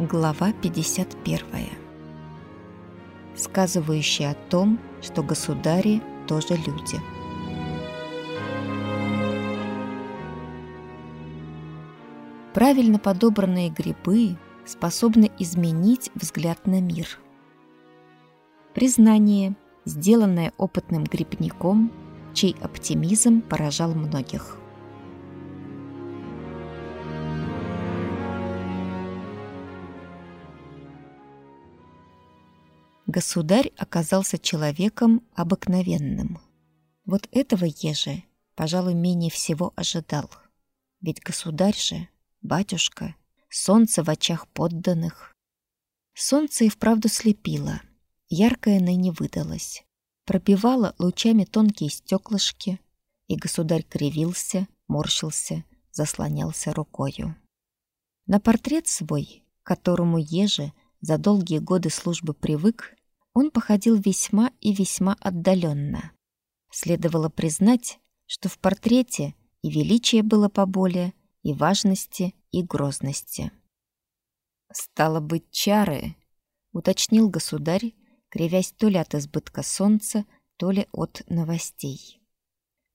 Глава 51. Сказывающая о том, что государи тоже люди. Правильно подобранные грибы способны изменить взгляд на мир. Признание, сделанное опытным грибником, чей оптимизм поражал многих. Государь оказался человеком обыкновенным. Вот этого Ежи, пожалуй, менее всего ожидал. Ведь государь же, батюшка, солнце в очах подданных. Солнце и вправду слепило, яркое ныне выдалось. Пробивало лучами тонкие стеклышки, и государь кривился, морщился, заслонялся рукою. На портрет свой, которому Ежи за долгие годы службы привык, он походил весьма и весьма отдаленно. Следовало признать, что в портрете и величие было поболее, и важности, и грозности. «Стало быть, чары», — уточнил государь, кривясь то ли от избытка солнца, то ли от новостей.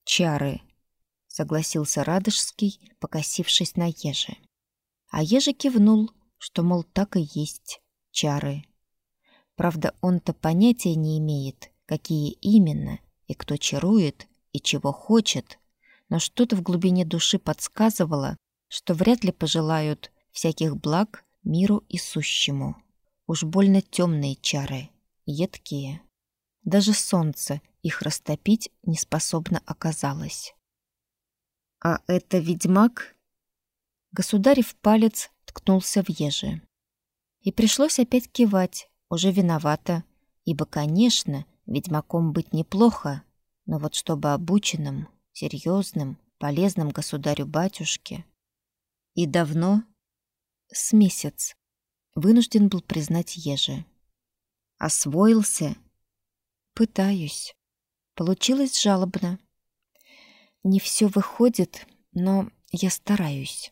«Чары», — согласился Радожский, покосившись на Еже. А Еже кивнул, что, мол, так и есть, чары. Правда, он-то понятия не имеет, какие именно, и кто чарует, и чего хочет, но что-то в глубине души подсказывало, что вряд ли пожелают всяких благ миру и сущему. Уж больно темные чары, едкие. Даже солнце их растопить не способно оказалось. А это ведьмак? Государев палец ткнулся в еже. И пришлось опять кивать, уже виновата, ибо, конечно, ведьмаком быть неплохо, но вот чтобы обученным, серьезным, полезным государю-батюшке. И давно, с месяц, вынужден был признать Ежи. Освоился? Пытаюсь. Получилось жалобно. Не все выходит, но я стараюсь.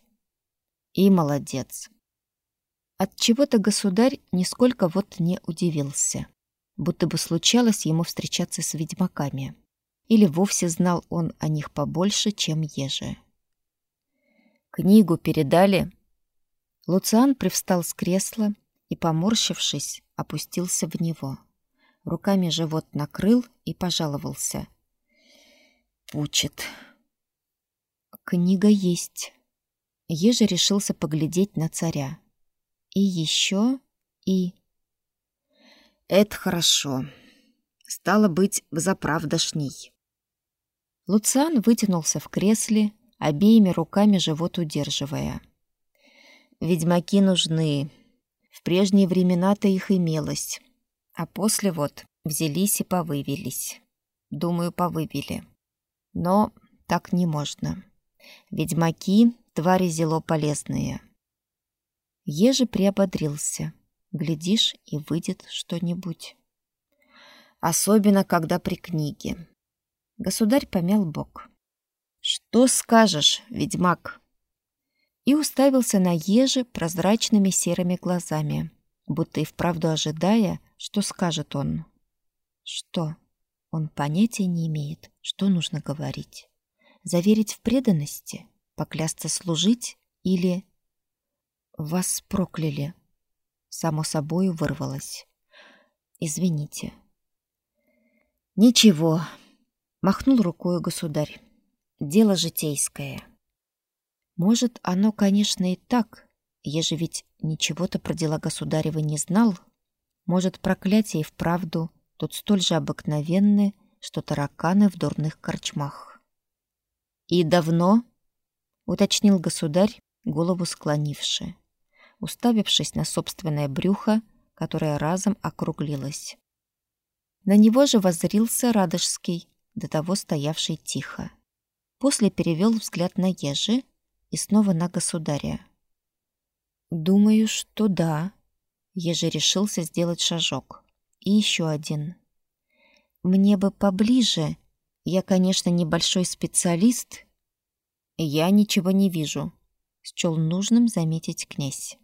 И молодец. От чего-то государь нисколько вот не удивился, будто бы случалось ему встречаться с ведьмаками, или вовсе знал он о них побольше, чем еже. Книгу передали. Луциан привстал с кресла и, поморщившись, опустился в него. Руками живот накрыл и пожаловался. Пучит. Книга есть. Еже решился поглядеть на царя. И еще и... Это хорошо. Стало быть, взаправдошней. Луциан вытянулся в кресле, обеими руками живот удерживая. Ведьмаки нужны. В прежние времена-то их имелось. А после вот взялись и повывелись. Думаю, повывели. Но так не можно. Ведьмаки — твари зело полезные. Ежи приободрился. Глядишь, и выйдет что-нибудь. Особенно, когда при книге. Государь помял бок. «Что скажешь, ведьмак?» И уставился на ежи прозрачными серыми глазами, будто и вправду ожидая, что скажет он. Что? Он понятия не имеет, что нужно говорить. Заверить в преданности? Поклясться служить? Или вас прокляли. Само собой вырвалось. Извините. Ничего, махнул рукой государь. Дело житейское. Может, оно, конечно, и так, еже ведь ничего-то про дела государева не знал. Может, проклятие и вправду тут столь же обыкновенны, что тараканы в дурных корчмах. «И давно?» — уточнил государь, голову склонивший уставившись на собственное брюхо, которое разом округлилось. На него же воззрился Радожский, до того стоявший тихо. После перевел взгляд на Ежи и снова на государя. «Думаю, что да». Ежи решился сделать шажок. И еще один. «Мне бы поближе. Я, конечно, небольшой специалист». «Я ничего не вижу», — счел нужным заметить князь.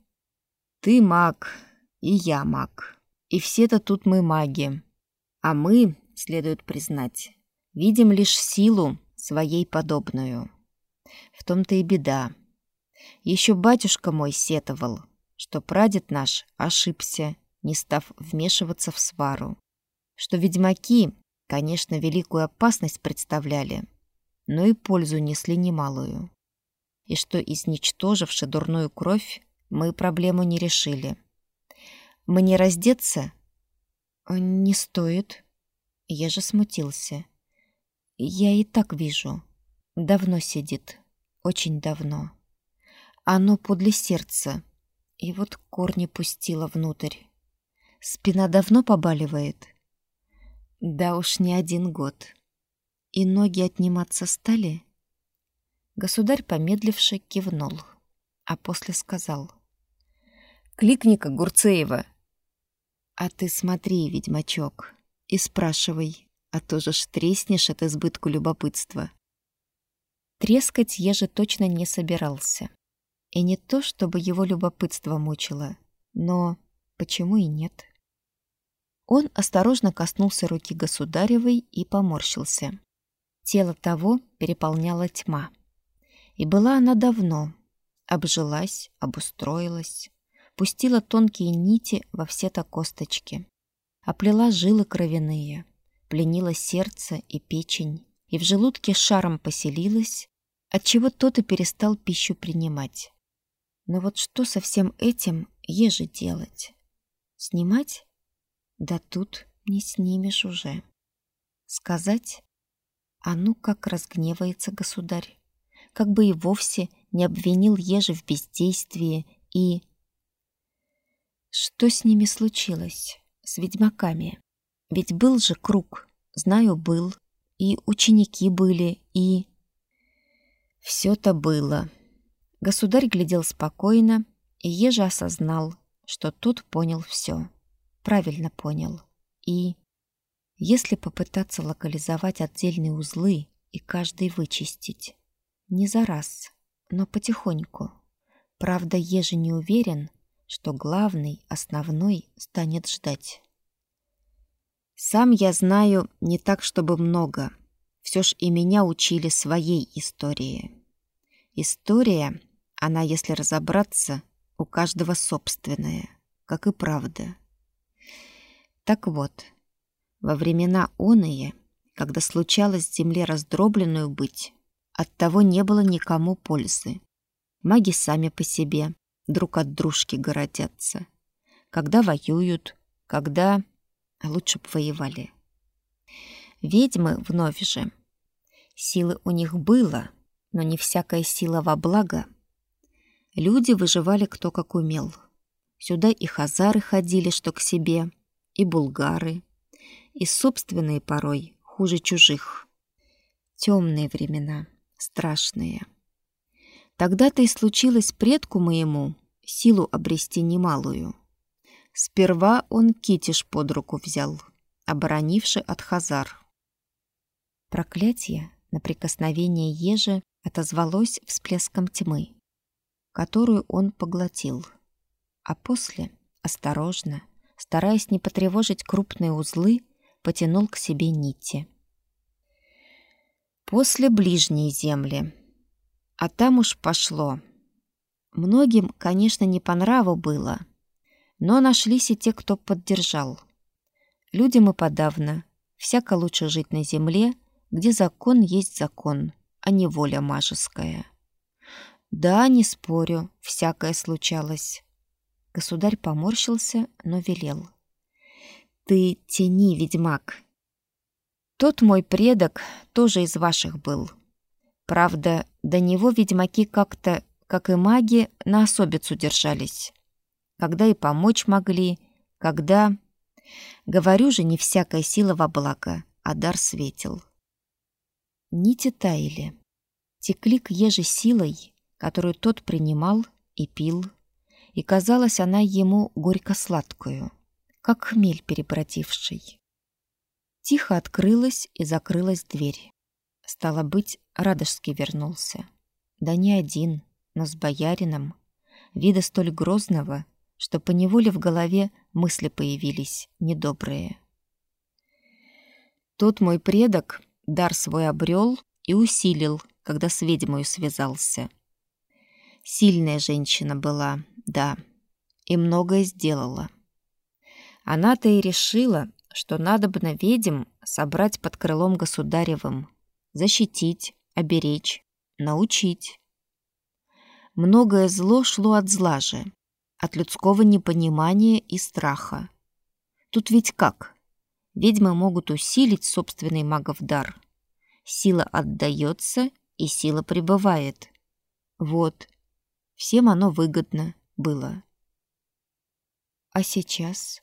Ты маг, и я маг. И все-то тут мы маги. А мы, следует признать, видим лишь силу своей подобную. В том-то и беда. Еще батюшка мой сетовал, что прадед наш ошибся, не став вмешиваться в свару. Что ведьмаки, конечно, великую опасность представляли, но и пользу несли немалую. И что, изничтоживши дурную кровь, мы проблему не решили. Мне раздеться? Не стоит. Я же смутился. Я и так вижу. Давно сидит. Очень давно. Оно подле сердца. И вот корни пустила внутрь. Спина давно побаливает? Да уж не один год. И ноги отниматься стали? Государь, помедливши, кивнул, а после сказал. «Кликни-ка Гурцеева!» «А ты смотри, ведьмачок, и спрашивай, а то же ж треснешь от избытку любопытства». Трескать еже точно не собирался. И не то, чтобы его любопытство мучило, но почему и нет? Он осторожно коснулся руки государевой и поморщился. Тело того переполняла тьма. И была она давно. Обжилась, обустроилась, пустила тонкие нити во все-то косточки. Оплела жилы кровяные, пленила сердце и печень, и в желудке шаром поселилась, отчего тот и перестал пищу принимать. Но вот что со всем этим еже делать? Снимать? Да тут не снимешь уже. Сказать? А ну как разгневается государь. Как бы и вовсе не обвинил еже в бездействии и... Что с ними случилось? С ведьмаками? Ведь был же круг. Знаю, был. И ученики были, и... Все-то было. Государь глядел спокойно, и еже осознал, что тот понял все правильно понял. И если попытаться локализовать отдельные узлы и каждый вычистить, не за раз, но потихоньку. Правда, еже не уверен, что главный, основной станет ждать. Сам я знаю не так, чтобы много. Все ж и меня учили своей истории. История, она, если разобраться, у каждого собственная, как и правда. Так вот, во времена оные, когда случалось земле раздробленную быть, от того не было никому пользы. Маги сами по себе друг от дружки городятся. Когда воюют, когда... А лучше б воевали. Ведьмы вновь же. Силы у них было, но не всякая сила во благо. Люди выживали кто как умел. Сюда и хазары ходили, что к себе, и булгары, и собственные порой хуже чужих. Темные времена, страшные. Тогда-то и случилось предку моему силу обрести немалую. Сперва он китиш под руку взял, оборонивший от хазар. Проклятие на прикосновение ежи отозвалось всплеском тьмы, которую он поглотил, а после, осторожно, стараясь не потревожить крупные узлы, потянул к себе нити. После ближней земли. А там уж пошло. Многим, конечно, не по нраву было, но нашлись и те, кто поддержал. Людям и подавно. Всяко лучше жить на земле, где закон есть закон, а не воля мажеская. Да, не спорю, всякое случалось. Государь поморщился, но велел. «Ты тяни, ведьмак!» Тот мой предок тоже из ваших был. Правда, до него ведьмаки как-то, как и маги, на особицу держались. Когда и помочь могли, когда... Говорю же, не всякая сила во благо, а дар светил. Нити таяли, текли к еже силой, которую тот принимал и пил, и казалась она ему горько-сладкую, как хмель перебродивший. Тихо открылась и закрылась дверь. Стало быть, Радожский вернулся. Да не один, но с боярином, вида столь грозного, что поневоле в голове мысли появились недобрые. Тот мой предок дар свой обрел и усилил, когда с ведьмою связался. Сильная женщина была, да, и многое сделала. Она-то и решила, что надо бы на ведьм собрать под крылом государевым, защитить, оберечь, научить. Многое зло шло от зла же, от людского непонимания и страха. Тут ведь как? Ведьмы могут усилить собственный магов дар. Сила отдается, и сила пребывает. Вот. Всем оно выгодно было. А сейчас?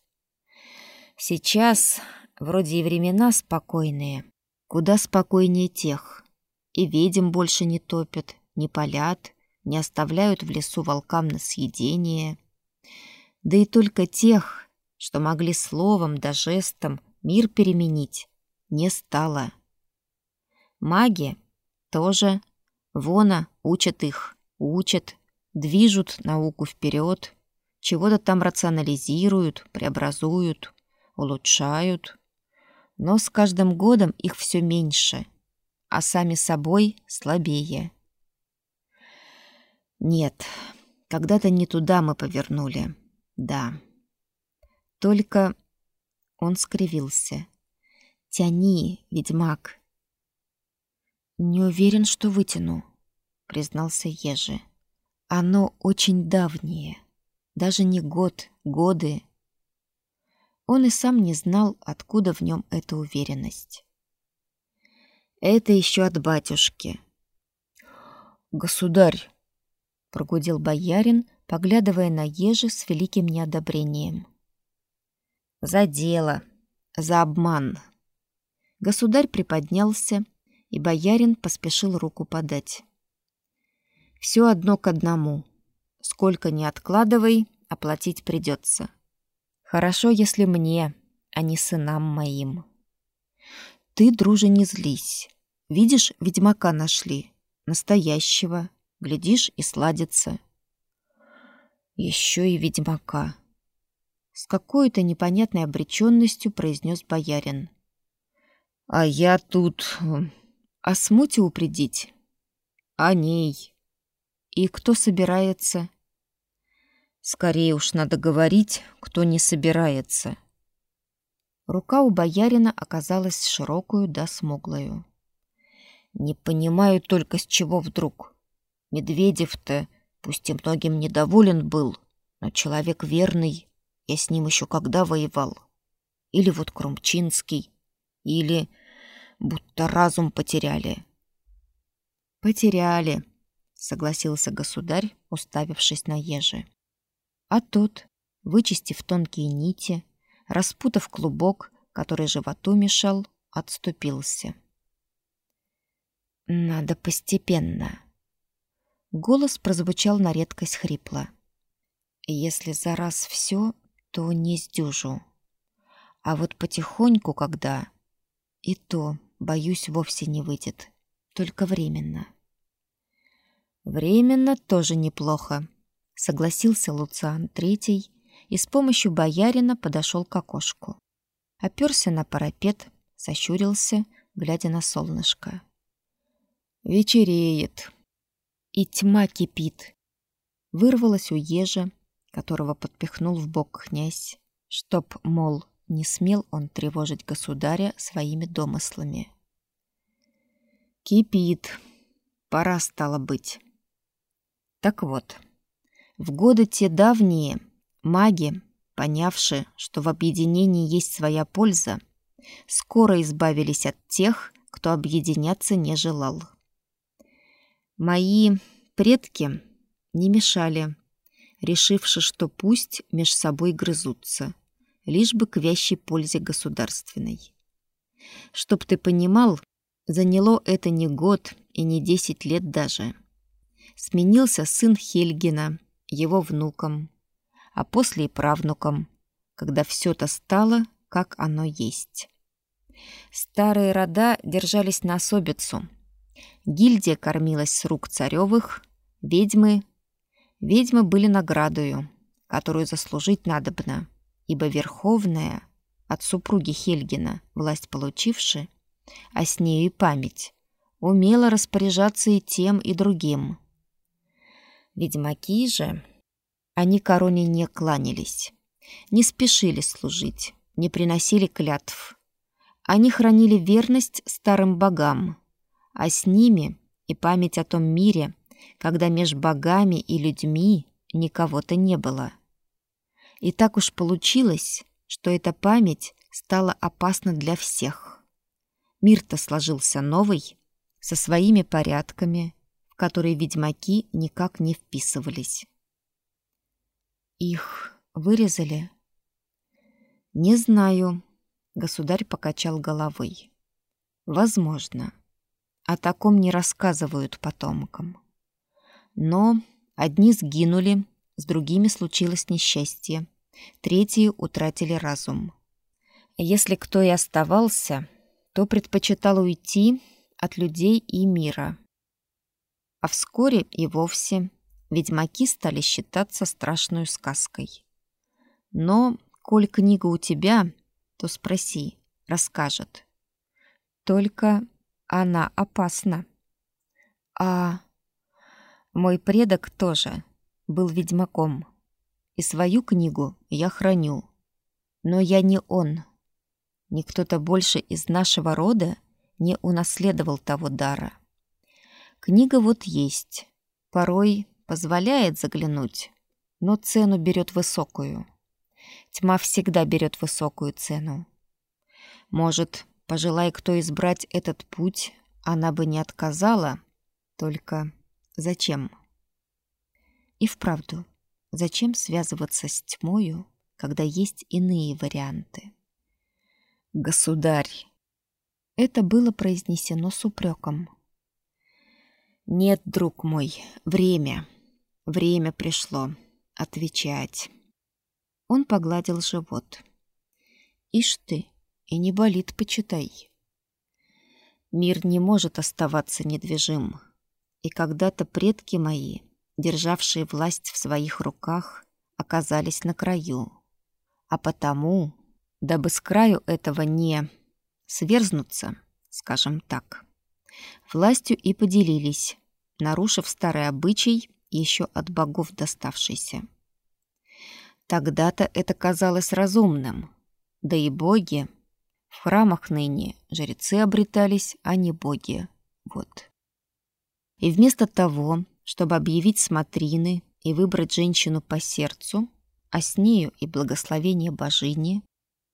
Сейчас вроде и времена спокойные. Куда спокойнее тех. И ведьм больше не топят, не палят, не оставляют в лесу волкам на съедение. Да и только тех, что могли словом да жестом мир переменить, не стало. Маги тоже. Вона учат их, учат, движут науку вперед, чего-то там рационализируют, преобразуют, улучшают. Но с каждым годом их все меньше, а сами собой слабее. Нет, когда-то не туда мы повернули. Да. Только он скривился. Тяни, ведьмак. Не уверен, что вытяну, признался Ежи. Оно очень давнее. Даже не год, годы. Он и сам не знал, откуда в нем эта уверенность. Это еще от батюшки. Государь, прогудел боярин, поглядывая на Ежи с великим неодобрением. За дело, за обман. Государь приподнялся, и боярин поспешил руку подать. Все одно к одному. Сколько ни откладывай, оплатить придется. Хорошо, если мне, а не сынам моим. Ты, друже, не злись. Видишь, ведьмака нашли. Настоящего. Глядишь, и сладится. Еще и ведьмака. С какой-то непонятной обреченностью произнес боярин. А я тут... О смуте упредить? О ней. И кто собирается? Скорее уж надо говорить, кто не собирается. Рука у боярина оказалась широкую да смуглою. Не понимаю только, с чего вдруг. Медведев-то, пусть и многим недоволен был, но человек верный. Я с ним еще когда воевал. Или вот Крумчинский, или будто разум потеряли. Потеряли, согласился государь, уставившись на Ежи. А тот, вычистив тонкие нити, распутав клубок, который животу мешал, отступился. Надо постепенно. Голос прозвучал на редкость хрипло. Если за раз все, то не сдюжу. А вот потихоньку, когда... И то, боюсь, вовсе не выйдет. Только временно. Временно тоже неплохо, согласился Луциан Третий и с помощью боярина подошел к окошку. Оперся на парапет, сощурился, глядя на солнышко. Вечереет. И тьма кипит. Вырвалась у ежа, которого подпихнул в бок князь, чтоб, мол, не смел он тревожить государя своими домыслами. Кипит. Пора стало быть. Так вот, в годы те давние маги, понявши, что в объединении есть своя польза, скоро избавились от тех, кто объединяться не желал. Мои предки не мешали, решивши, что пусть меж собой грызутся, лишь бы к вящей пользе государственной. Чтоб ты понимал, заняло это не год и не десять лет даже — сменился сын Хельгина, его внуком, а после и правнуком, когда все то стало, как оно есть. Старые рода держались на особицу. Гильдия кормилась с рук царевых, ведьмы... Ведьмы были наградою, которую заслужить надобно, ибо Верховная, от супруги Хельгина, власть получивши, а с нею и память, умела распоряжаться и тем, и другим. Ведьмаки же, они короне не кланялись, не спешили служить, не приносили клятв. Они хранили верность старым богам, а с ними и память о том мире, когда меж богами и людьми никого-то не было. И так уж получилось, что эта память стала опасна для всех. Мир-то сложился новый, со своими порядками, в которые ведьмаки никак не вписывались. Их вырезали? Не знаю, государь покачал головой. Возможно. О таком не рассказывают потомкам. Но одни сгинули, с другими случилось несчастье, третьи утратили разум. Если кто и оставался, то предпочитал уйти от людей и мира. А вскоре и вовсе ведьмаки стали считаться страшной сказкой. Но, коль книга у тебя, то спроси, расскажет. Только она опасна. А мой предок тоже был ведьмаком. И свою книгу я храню. Но я не он. Ни кто-то больше из нашего рода не унаследовал того дара. Книга вот есть. Порой позволяет заглянуть, но цену берет высокую. Тьма всегда берет высокую цену. Может, пожелай кто избрать этот путь, она бы не отказала, только зачем? И вправду, зачем связываться с тьмою, когда есть иные варианты? Государь, это было произнесено с упреком. «Нет, друг мой, время. Время пришло. Отвечать». Он погладил живот. «Ишь ты, и не болит, почитай». Мир не может оставаться недвижим. И когда-то предки мои, державшие власть в своих руках, оказались на краю. А потому, дабы с краю этого не сверзнуться, скажем так. Властью и поделились, нарушив старый обычай, еще от богов доставшийся. Тогда-то это казалось разумным, да и боги. В храмах ныне жрецы обретались, а не боги. Вот. И вместо того, чтобы объявить смотрины и выбрать женщину по сердцу, а с нею и благословение божини,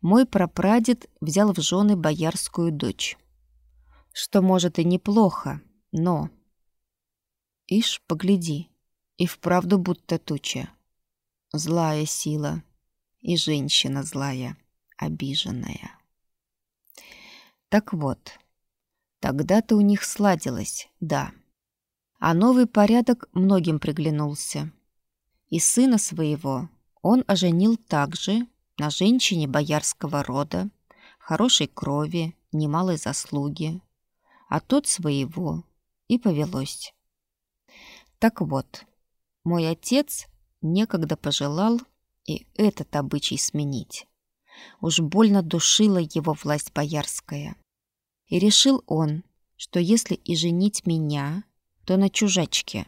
мой прапрадед взял в жены боярскую дочь. Что, может, и неплохо, но... Ишь, погляди, и вправду будто туча. Злая сила, и женщина злая, обиженная. Так вот, тогда-то у них сладилось, да. А новый порядок многим приглянулся. И сына своего он оженил так же, на женщине боярского рода, хорошей крови, немалой заслуги, а тот своего, и повелось. Так вот, мой отец некогда пожелал и этот обычай сменить. Уж больно душила его власть боярская. И решил он, что если и женить меня, то на чужачке,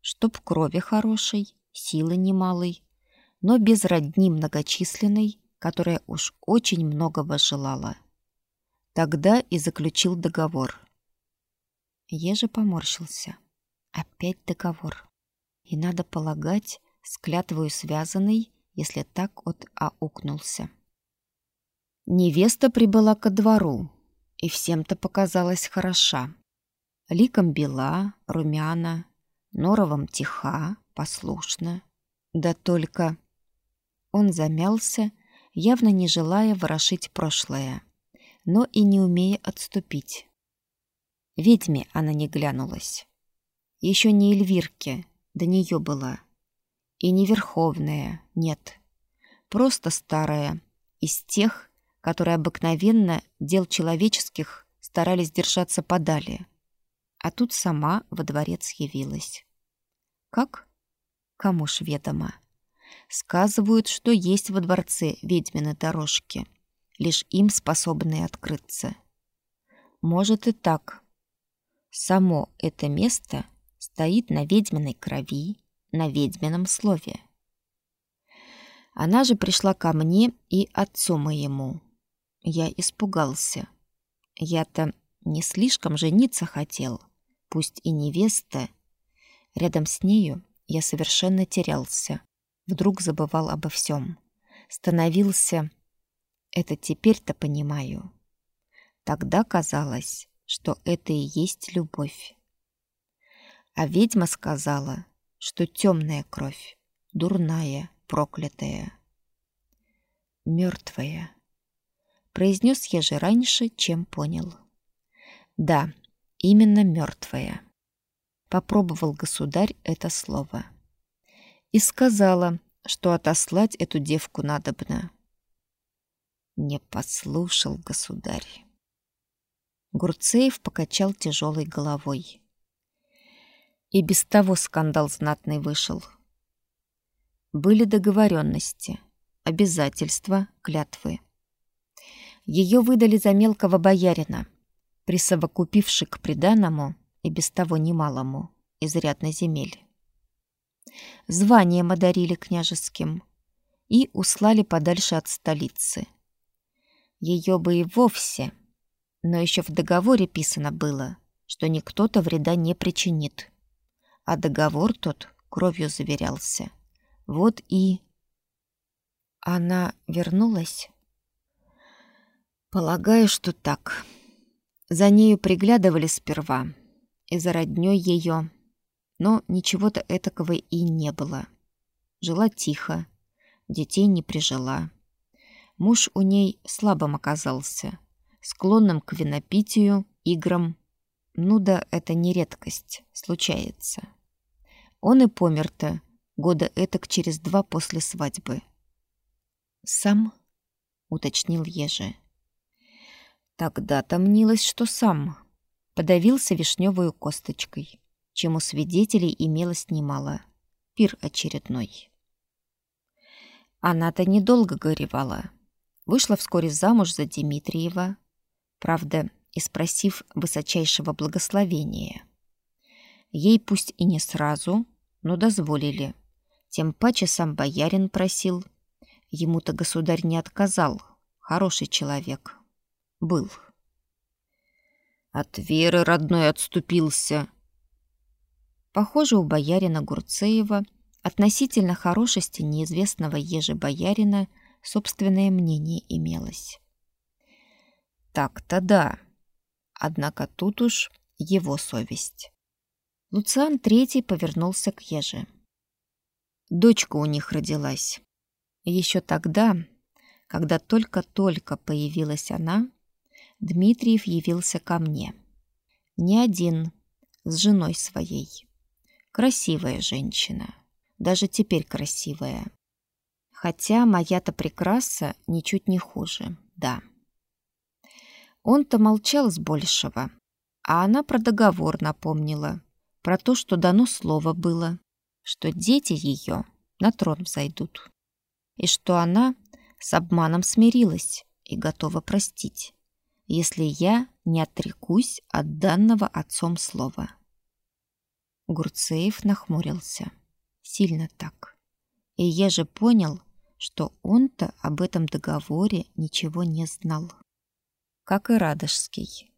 чтоб крови хорошей, силы немалой, но без родни многочисленной, которая уж очень многого желала. Тогда и заключил договор. Еже поморщился. Опять договор. И надо полагать, с связанный, если так от аукнулся. Невеста прибыла ко двору, и всем-то показалась хороша. Ликом бела, румяна, норовом тиха, послушна. Да только он замялся, явно не желая ворошить прошлое, но и не умея отступить. Ведьме она не глянулась. Еще не Эльвирке, до нее была. И не Верховная, нет. Просто старая, из тех, которые обыкновенно дел человеческих старались держаться подали. А тут сама во дворец явилась. Как? Кому ж ведомо. Сказывают, что есть во дворце ведьмины дорожки, лишь им способные открыться. Может и так. Само это место стоит на ведьминой крови, на ведьмином слове. Она же пришла ко мне и отцу моему. Я испугался. Я-то не слишком жениться хотел, пусть и невеста. Рядом с нею я совершенно терялся. Вдруг забывал обо всем. Становился... Это теперь-то понимаю. Тогда казалось, что это и есть любовь. А ведьма сказала, что темная кровь, дурная, проклятая. Мертвая. Произнес я же раньше, чем понял. Да, именно мертвая. Попробовал государь это слово. И сказала, что отослать эту девку надобно. Не послушал государь. Гурцеев покачал тяжелой головой. И без того скандал знатный вышел. Были договоренности, обязательства, клятвы. Ее выдали за мелкого боярина, присовокупивши к приданому и без того немалому изрядно земель. Званием одарили княжеским и услали подальше от столицы. Ее бы и вовсе, но еще в договоре писано было, что никто-то вреда не причинит. А договор тот кровью заверялся. Вот и... Она вернулась? Полагаю, что так. За нею приглядывали сперва, и за роднёй её, но ничего-то этакого и не было. Жила тихо, детей не прижила. Муж у ней слабым оказался, склонным к винопитию, играм. Ну да, это не редкость, случается. Он и помер-то года этак через два после свадьбы. «Сам?» — уточнил Ежи. Тогда-то мнилось, что сам. Подавился вишневую косточкой, чему свидетелей имелось немало. Пир очередной. Она-то недолго горевала. Вышла вскоре замуж за Дмитриева, правда, и спросив высочайшего благословения. Ей пусть и не сразу, но дозволили. Тем паче сам боярин просил. Ему-то государь не отказал. Хороший человек. Был. От веры родной отступился. Похоже, у боярина Гурцеева относительно хорошести неизвестного еже боярина собственное мнение имелось. Так-то да. Однако тут уж его совесть. Луциан Третий повернулся к еже. Дочка у них родилась. Еще тогда, когда только-только появилась она, Дмитриев явился ко мне. Не один, с женой своей. Красивая женщина. Даже теперь красивая. Хотя моя-то прекраса ничуть не хуже, да. Он-то молчал с большего, а она про договор напомнила, про то, что дано слово было, что дети ее на трон взойдут, и что она с обманом смирилась и готова простить, если я не отрекусь от данного отцом слова. Гурцеев нахмурился. Сильно так. И я же понял, что он-то об этом договоре ничего не знал. Как и Радожский.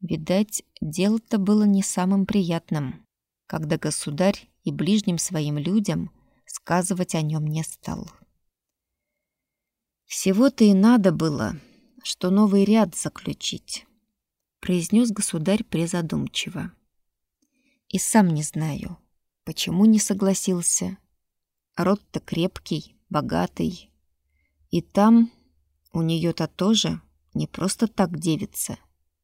Видать, дело-то было не самым приятным, когда государь и ближним своим людям сказывать о нем не стал. «Всего-то и надо было, что новый ряд заключить», — произнес государь призадумчиво. «И сам не знаю, почему не согласился. Род-то крепкий, богатый. И там у нее-то тоже не просто так девица,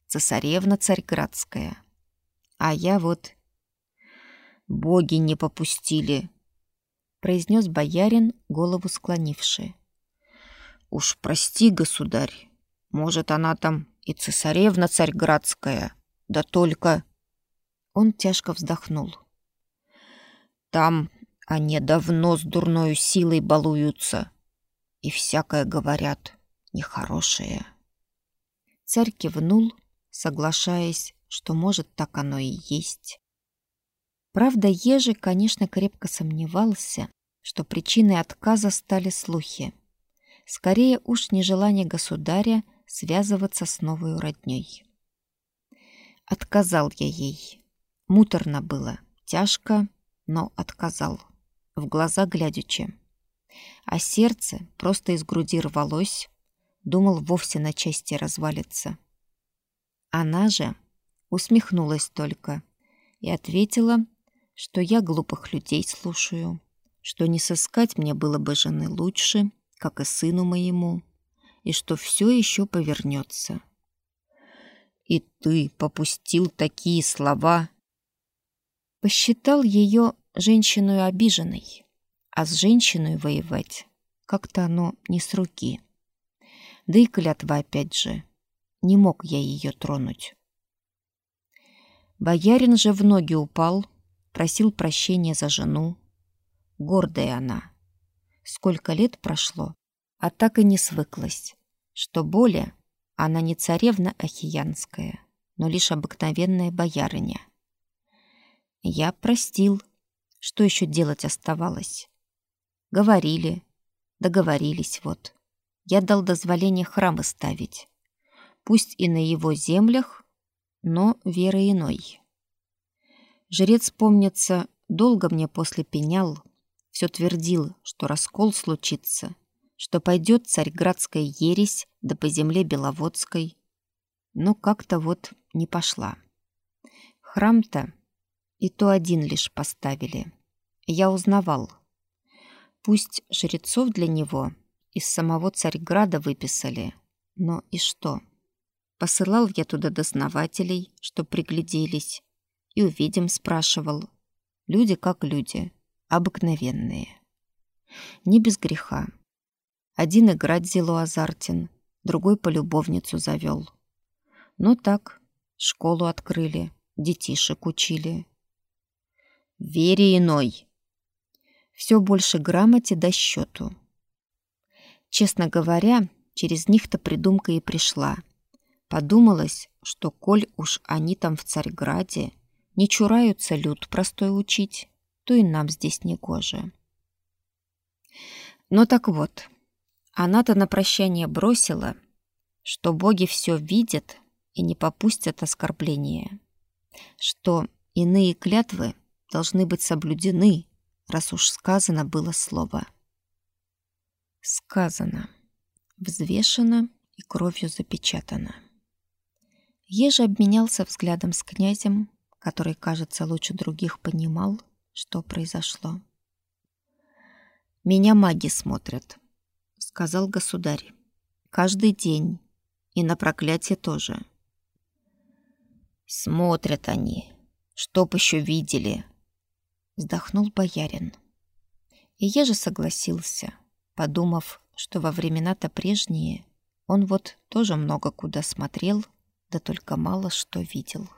цесаревна царьградская. А я вот боги не попустили, произнес боярин, голову склонивший. Уж прости, государь, может, она там и цесаревна царьградская, да только... Он тяжко вздохнул. Там Они давно с дурною силой балуются. И всякое говорят нехорошее. Царь кивнул, соглашаясь, что, может, так оно и есть. Правда, Ежи, конечно, крепко сомневался, что причиной отказа стали слухи. Скорее уж нежелание государя связываться с новой роднёй. Отказал я ей. Муторно было, тяжко, но отказал, в глаза глядячи. А сердце просто из груди рвалось, думал, вовсе на части развалится. Она же усмехнулась только и ответила, что я глупых людей слушаю, что не сыскать мне было бы жены лучше, как и сыну моему, и что все еще повернется. И ты попустил такие слова. Посчитал ее женщиной обиженной, а с женщиной воевать как-то оно не с руки. Да и клятва опять же. Не мог я ее тронуть. Боярин же в ноги упал, просил прощения за жену. Гордая она. Сколько лет прошло, а так и не свыклась, что более она не царевна Ахиянская, но лишь обыкновенная боярыня. Я простил. Что еще делать оставалось? Говорили, договорились вот я дал дозволение храмы ставить. Пусть и на его землях, но веры иной. Жрец, помнится, долго мне после пенял, все твердил, что раскол случится, что пойдет царьградская ересь да по земле Беловодской. Но как-то вот не пошла. Храм-то и то один лишь поставили. Я узнавал. Пусть жрецов для него — из самого Царьграда выписали. Но и что? Посылал я туда дознавателей, что пригляделись. И увидим, спрашивал. Люди как люди, обыкновенные. Не без греха. Один играть зело азартен, другой полюбовницу завел. Ну так, школу открыли, детишек учили. Вере иной. Все больше грамоте до счету. Честно говоря, через них-то придумка и пришла. Подумалось, что коль уж они там в Царьграде не чураются люд простой учить, то и нам здесь не гоже. Но так вот, она-то на прощание бросила, что боги все видят и не попустят оскорбления, что иные клятвы должны быть соблюдены, раз уж сказано было слово. Сказано, взвешено и кровью запечатано. Ежи обменялся взглядом с князем, который, кажется, лучше других понимал, что произошло. «Меня маги смотрят», — сказал государь. «Каждый день. И на проклятие тоже». «Смотрят они. Чтоб еще видели», — вздохнул боярин. И Ежи согласился — подумав, что во времена-то прежние он вот тоже много куда смотрел, да только мало что видел.